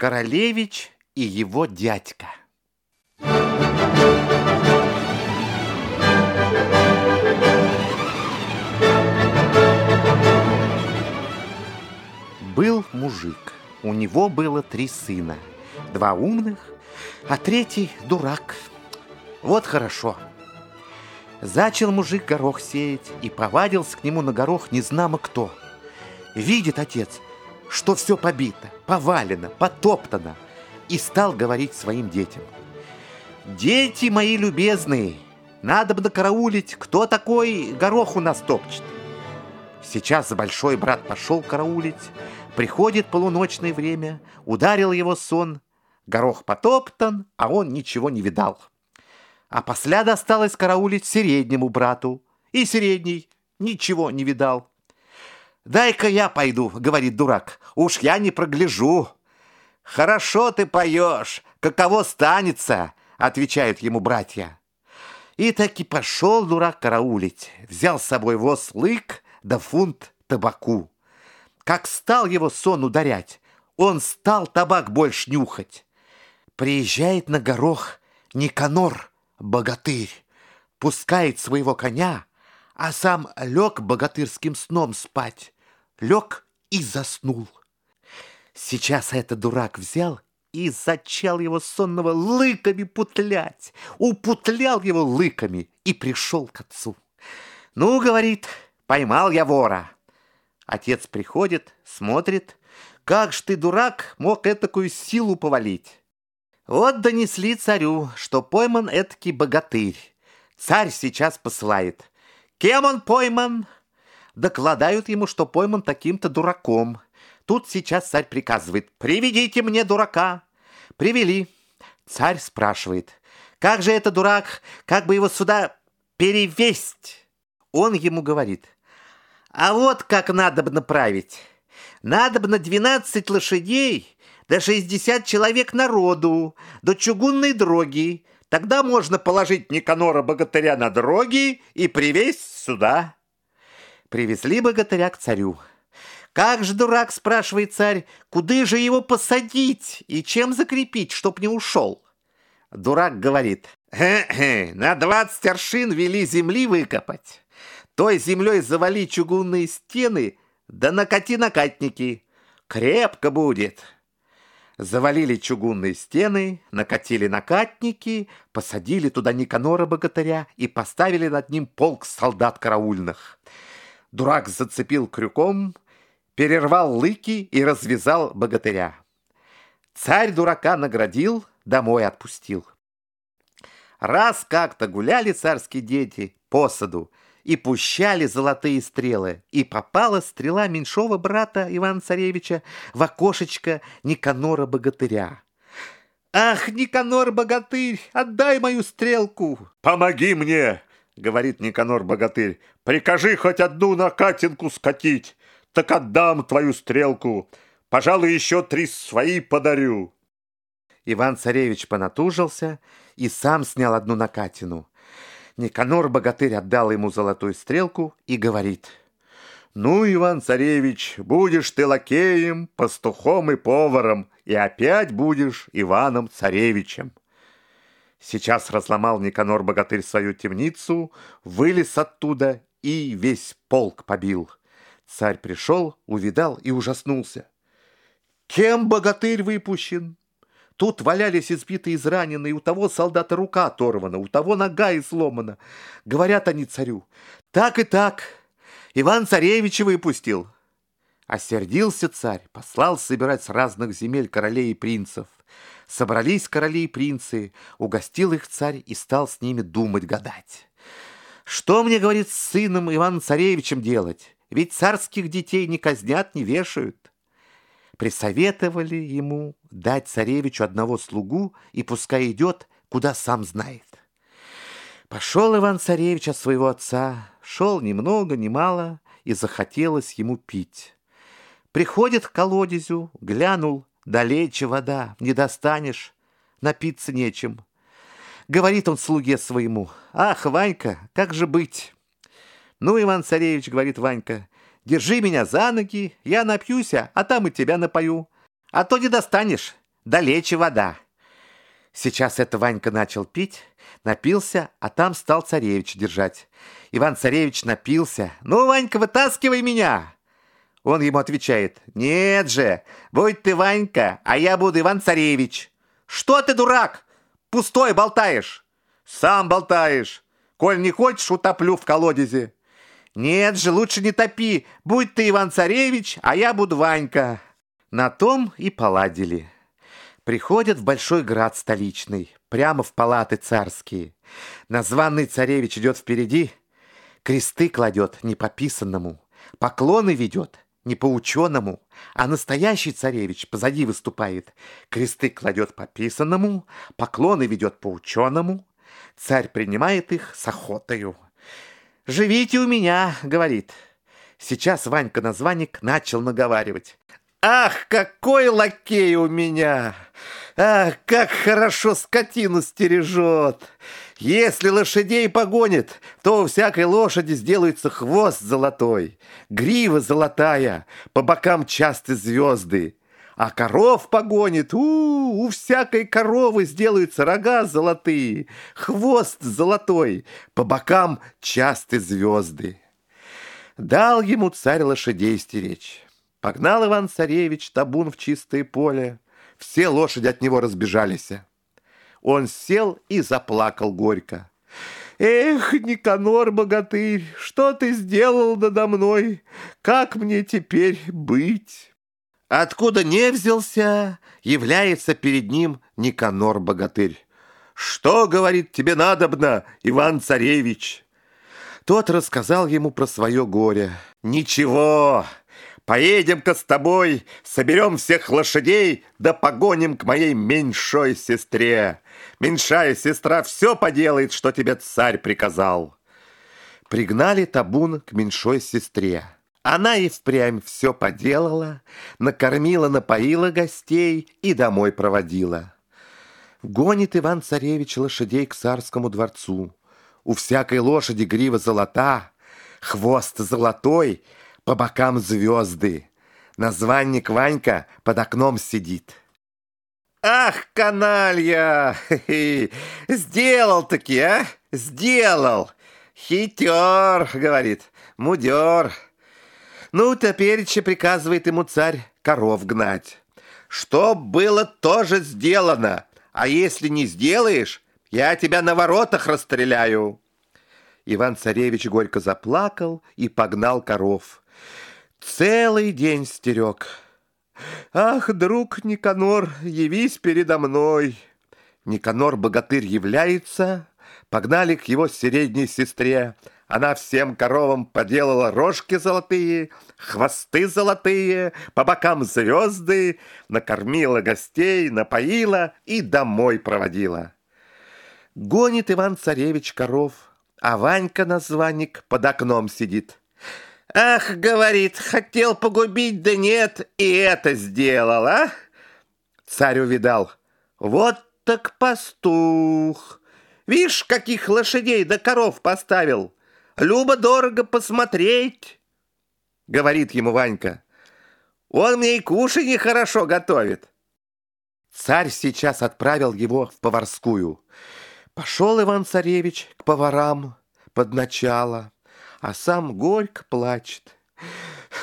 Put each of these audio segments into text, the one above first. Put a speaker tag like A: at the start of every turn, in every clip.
A: Королевич и его дядька. Был мужик. У него было три сына. Два умных, а третий дурак. Вот хорошо. Зачал мужик горох сеять и повадился к нему на горох незнамо кто. Видит отец, что все побито, повалено, потоптано, и стал говорить своим детям. «Дети мои любезные, надо бы докараулить, кто такой горох у нас топчет». Сейчас большой брат пошел караулить, приходит полуночное время, ударил его сон, горох потоптан, а он ничего не видал. А после досталось караулить среднему брату, и средний ничего не видал. «Дай-ка я пойду», — говорит дурак, — «уж я не прогляжу». «Хорошо ты поешь, каково станется», — отвечают ему братья. И таки пошел дурак караулить, взял с собой воз лык да фунт табаку. Как стал его сон ударять, он стал табак больше нюхать. Приезжает на горох Никанор, богатырь, пускает своего коня, а сам лег богатырским сном спать, лег и заснул. Сейчас этот дурак взял и зачал его сонного лыками путлять, упутлял его лыками и пришел к отцу. «Ну, — говорит, — поймал я вора». Отец приходит, смотрит, как ж ты, дурак, мог этакую силу повалить? Вот донесли царю, что пойман этакий богатырь. Царь сейчас посылает. Кем он пойман? Докладают ему, что пойман таким-то дураком. Тут сейчас царь приказывает, приведите мне дурака. Привели. Царь спрашивает, как же это дурак, как бы его сюда перевесть? Он ему говорит, а вот как надо бы направить. Надо бы на 12 лошадей, до 60 человек народу, до чугунной дороги, Тогда можно положить Никанора богатыря на дороги и привезть сюда. Привезли богатыря к царю. Как же, дурак, спрашивает царь, куда же его посадить и чем закрепить, чтоб не ушел? Дурак говорит, «Хе-хе, на двадцать аршин вели земли выкопать. Той землей завали чугунные стены, да накати накатники. Крепко будет». Завалили чугунные стены, накатили накатники, посадили туда Никанора-богатыря и поставили над ним полк солдат караульных. Дурак зацепил крюком, перервал лыки и развязал богатыря. Царь дурака наградил, домой отпустил. Раз как-то гуляли царские дети по саду, и пущали золотые стрелы, и попала стрела меньшого брата Ивана Царевича в окошечко Никанора-богатыря. «Ах, Никанор-богатырь, отдай мою стрелку!»
B: «Помоги мне!» — говорит Никанор-богатырь. «Прикажи хоть одну накатинку скатить, так отдам твою стрелку. Пожалуй, еще три свои подарю».
A: Иван-царевич понатужился и сам снял одну накатину. Никанор-богатырь отдал ему золотую стрелку и говорит, «Ну, Иван-царевич, будешь ты лакеем, пастухом и поваром, и опять будешь Иваном-царевичем». Сейчас разломал Никанор-богатырь свою темницу, вылез оттуда и весь полк побил. Царь пришел, увидал и ужаснулся. «Кем богатырь выпущен?» Тут валялись избитые израненные, у того солдата рука оторвана, у того нога изломана. Говорят они царю, так и так, Иван Царевича выпустил. Осердился царь, послал собирать с разных земель королей и принцев. Собрались короли и принцы, угостил их царь и стал с ними думать, гадать. Что мне, говорит, с сыном Иваном Царевичем делать? Ведь царских детей не казнят, не вешают присоветовали ему дать царевичу одного слугу и пускай идет, куда сам знает. Пошел Иван-царевич от своего отца, шел ни много, ни мало, и захотелось ему пить. Приходит к колодезю, глянул, далече вода, не достанешь, напиться нечем. Говорит он слуге своему, «Ах, Ванька, как же быть?» «Ну, Иван-царевич, — говорит Ванька, Держи меня за ноги, я напьюся, а там и тебя напою. А то не достанешь, далече вода. Сейчас это Ванька начал пить, напился, а там стал царевич держать. Иван-царевич напился. «Ну, Ванька, вытаскивай меня!» Он ему отвечает. «Нет же, будь ты Ванька, а я буду Иван-царевич». «Что ты, дурак? Пустой болтаешь?» «Сам болтаешь. Коль не хочешь, утоплю в колодезе». «Нет же, лучше не топи. Будь ты Иван-царевич, а я буду Ванька». На том и поладили. Приходят в большой град столичный, прямо в палаты царские. Названный царевич идет впереди, кресты кладет не по писанному, поклоны ведет не по ученому, а настоящий царевич позади выступает. Кресты кладет по писанному, поклоны ведет по ученому. Царь принимает их с охотою. «Живите у меня», — говорит. Сейчас Ванька-названник начал наговаривать. Ах, какой лакей у меня! Ах, как хорошо скотину стережет! Если лошадей погонит, то у всякой лошади сделается хвост золотой, грива золотая, по бокам часты звезды. А коров погонит, у, у всякой коровы сделаются рога золотые, хвост золотой, по бокам часты звезды. Дал ему царь лошадей стеречь. Погнал Иван-царевич табун в чистое поле. Все лошади от него разбежались. Он сел и заплакал горько. «Эх, Никанор, богатырь, что ты сделал надо мной? Как мне теперь быть?» Откуда не взялся, является перед ним Никанор-богатырь. «Что, — говорит, — тебе надобно, Иван-царевич?» Тот рассказал ему про свое горе. «Ничего, Поедем-ка с тобой, соберем всех лошадей, да погоним к моей меньшой сестре. Меньшая сестра все поделает, что тебе царь приказал. Пригнали табун к меньшой сестре. Она и впрямь все поделала, накормила, напоила гостей и домой проводила. Гонит Иван-царевич лошадей к царскому дворцу. У всякой лошади грива золота, хвост золотой — по бокам звезды. Названник Ванька под окном сидит. «Ах, каналья! Сделал-таки, а? Сделал! Хитер, — говорит, — мудер. Ну, теперь приказывает ему царь коров гнать. Что было, тоже сделано. А если не сделаешь, я тебя на воротах расстреляю. Иван-царевич горько заплакал и погнал коров. Целый день стерег. Ах, друг Никанор, явись передо мной. Никанор-богатырь является, погнали к его средней сестре. Она всем коровам поделала рожки золотые, хвосты золотые, по бокам звезды, накормила гостей, напоила и домой проводила. Гонит Иван-царевич коров, а Ванька-названник под окном сидит. Ах, говорит, хотел погубить, да нет, и это сделал, а? Царь увидал. Вот так пастух. Вишь, каких лошадей да коров поставил. Любо-дорого посмотреть, говорит ему Ванька. Он мне и кушанье хорошо готовит. Царь сейчас отправил его в поварскую. Пошел Иван-царевич к поварам под начало а сам горько плачет.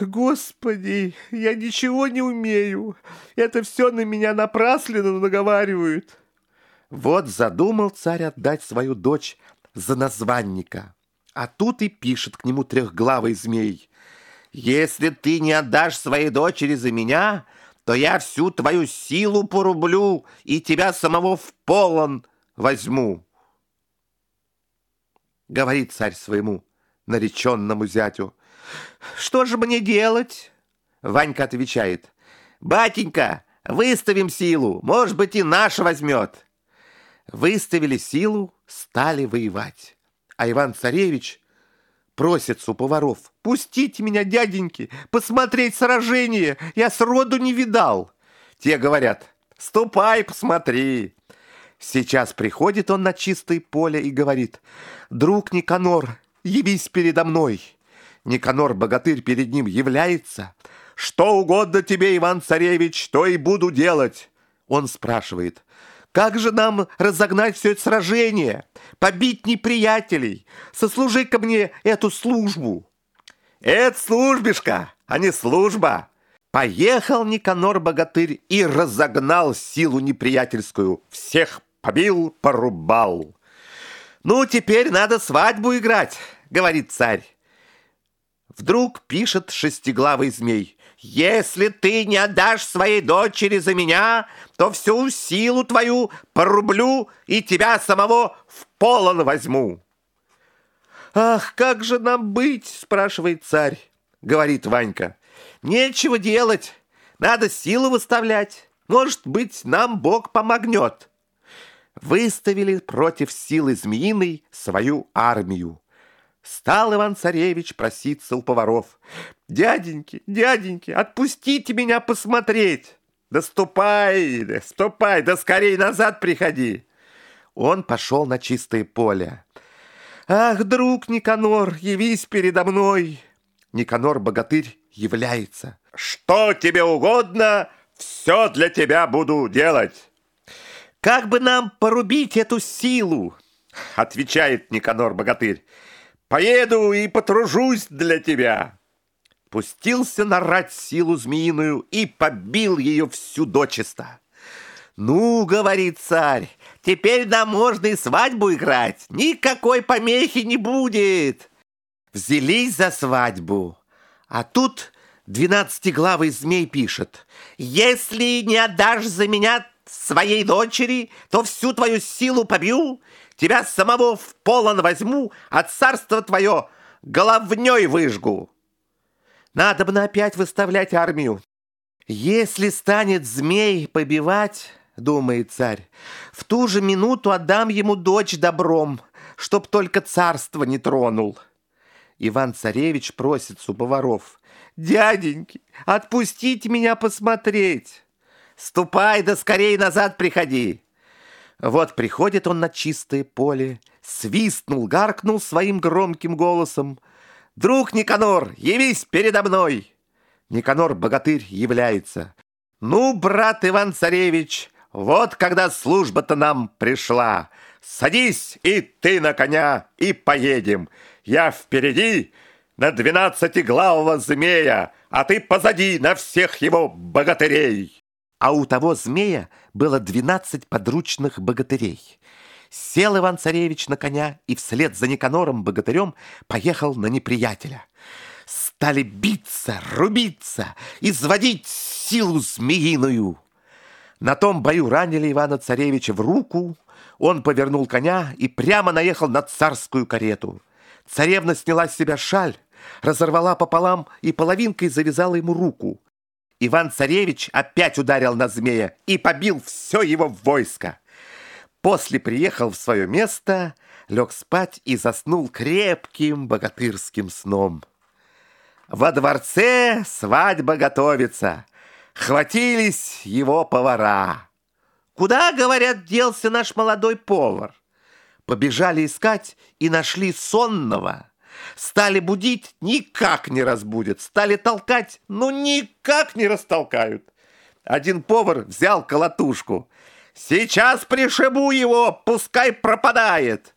A: Господи, я ничего не умею. Это все на меня напрасленно наговаривают. Вот задумал царь отдать свою дочь за названника. А тут и пишет к нему трехглавый змей. Если ты не отдашь своей дочери за меня, то я всю твою силу порублю и тебя самого в полон возьму. Говорит царь своему нареченному зятю. «Что же мне делать?» Ванька отвечает. «Батенька, выставим силу, может быть, и наш возьмет». Выставили силу, стали воевать. А Иван-царевич просится у поваров. «Пустите меня, дяденьки, посмотреть сражение, я сроду не видал». Те говорят, «Ступай, посмотри». Сейчас приходит он на чистое поле и говорит, «Друг Никанор, явись передо мной. Никанор-богатырь перед ним является. Что угодно тебе, Иван-царевич, то и буду делать. Он спрашивает, как же нам разогнать все это сражение, побить неприятелей? сослужи ко мне эту службу.
B: Это службишка, а не служба.
A: Поехал Никанор-богатырь и разогнал силу неприятельскую. Всех побил, порубал. «Ну, теперь надо свадьбу играть», — говорит царь. Вдруг пишет шестиглавый змей. «Если ты не отдашь своей дочери за меня, то всю силу твою порублю и тебя самого в полон возьму». «Ах, как же нам быть?» — спрашивает царь. Говорит Ванька. «Нечего делать, надо силу выставлять. Может быть, нам Бог помогнет». Выставили против силы змеиной свою армию. Стал Иван-царевич проситься у поваров. «Дяденьки, дяденьки, отпустите меня посмотреть!» «Да ступай, да ступай, да скорей назад приходи!» Он пошел на чистое поле. «Ах, друг Никанор, явись передо мной!» Никанор-богатырь является.
B: «Что тебе угодно, все для тебя буду делать!»
A: «Как бы нам порубить эту силу?»
B: Отвечает Никанор-богатырь. Поеду и потружусь для тебя.
A: Пустился нарать силу змеиную и побил ее всю дочисто. «Ну, — говорит царь, — теперь нам можно и свадьбу играть, никакой помехи не будет!» Взялись за свадьбу, а тут двенадцатиглавый змей пишет, «Если не отдашь за меня своей дочери, то всю твою силу побью Тебя самого в полон возьму, а царство твое головней выжгу. Надо бы опять выставлять армию. Если станет змей побивать, думает царь, в ту же минуту отдам ему дочь добром, чтоб только царство не тронул. Иван-царевич просит у поваров, «Дяденьки, отпустите меня посмотреть!» «Ступай, да скорее назад приходи!» Вот приходит он на чистое поле, свистнул, гаркнул своим громким голосом. «Друг Никанор, явись передо мной!» Никанор-богатырь является. «Ну, брат Иван-царевич, вот когда служба-то нам пришла. Садись и ты на коня, и поедем. Я впереди на двенадцатиглавого змея, а ты позади на всех его богатырей» а у того змея было двенадцать подручных богатырей. Сел Иван-царевич на коня и вслед за Никанором-богатырем поехал на неприятеля. Стали биться, рубиться, изводить силу змеиную. На том бою ранили Ивана-царевича в руку, он повернул коня и прямо наехал на царскую карету. Царевна сняла с себя шаль, разорвала пополам и половинкой завязала ему руку. Иван-царевич опять ударил на змея и побил все его войско. После приехал в свое место, лег спать и заснул крепким богатырским сном. Во дворце свадьба готовится. Хватились его повара. Куда, говорят, делся наш молодой повар? Побежали искать и нашли сонного. Стали будить, никак не разбудят. Стали толкать, ну никак не растолкают. Один повар взял колотушку. «Сейчас пришибу его, пускай пропадает!»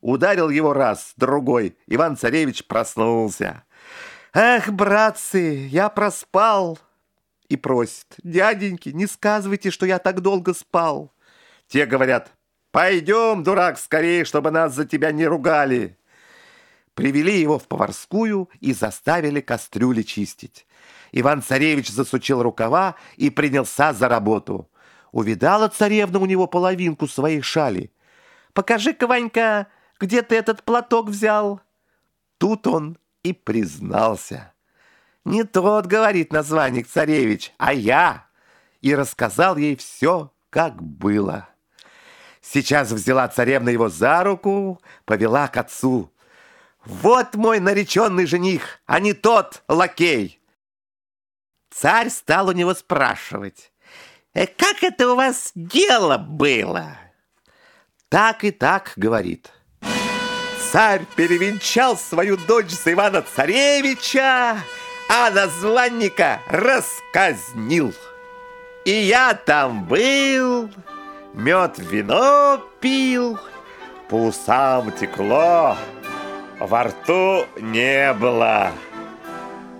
A: Ударил его раз, другой. Иван-царевич проснулся. «Эх, братцы, я проспал!» И просит, «Дяденьки, не сказывайте, что я так долго спал!» Те говорят, «Пойдем, дурак, скорее, чтобы нас за тебя не ругали!» Привели его в поварскую и заставили кастрюли чистить. Иван-царевич засучил рукава и принялся за работу. Увидала царевна у него половинку своей шали. «Покажи-ка, Ванька, где ты этот платок взял?» Тут он и признался. «Не тот, — говорит названник царевич, — а я!» И рассказал ей все, как было. Сейчас взяла царевна его за руку, повела к отцу. Вот мой нареченный жених, а не тот лакей. Царь стал у него спрашивать, «Э, как это у вас дело было? Так и так, говорит. Царь перевенчал свою дочь за Ивана-царевича, а названника расказнил. И я там был, мед вино пил, по усам текло, во рту не было.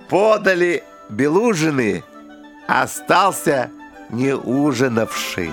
A: Подали белужины, остался не ужинавший.